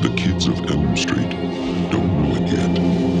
The kids of Elm Street don't know it yet.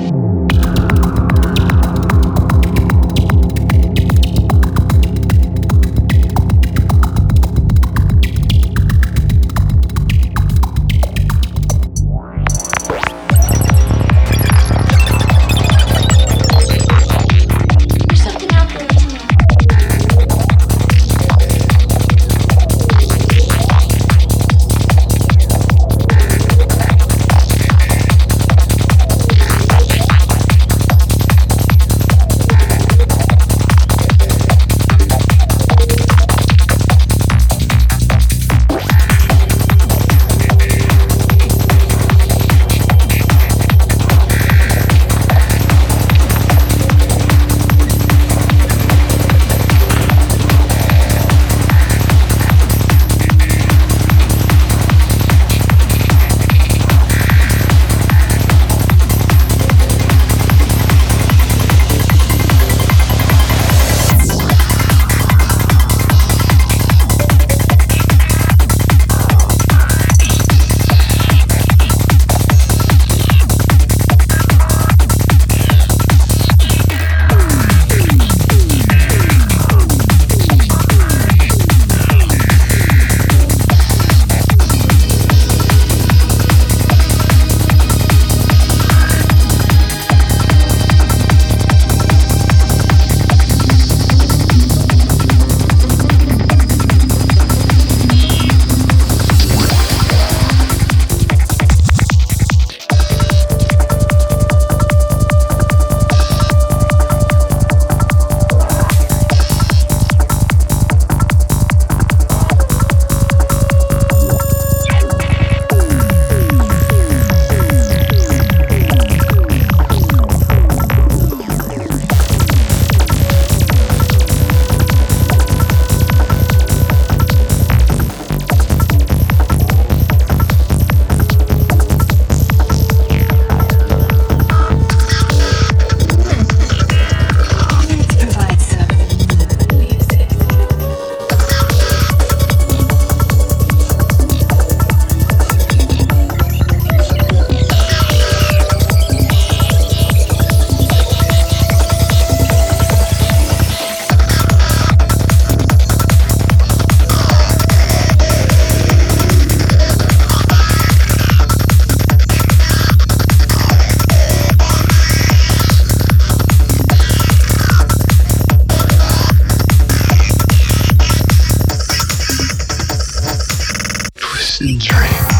Dreams.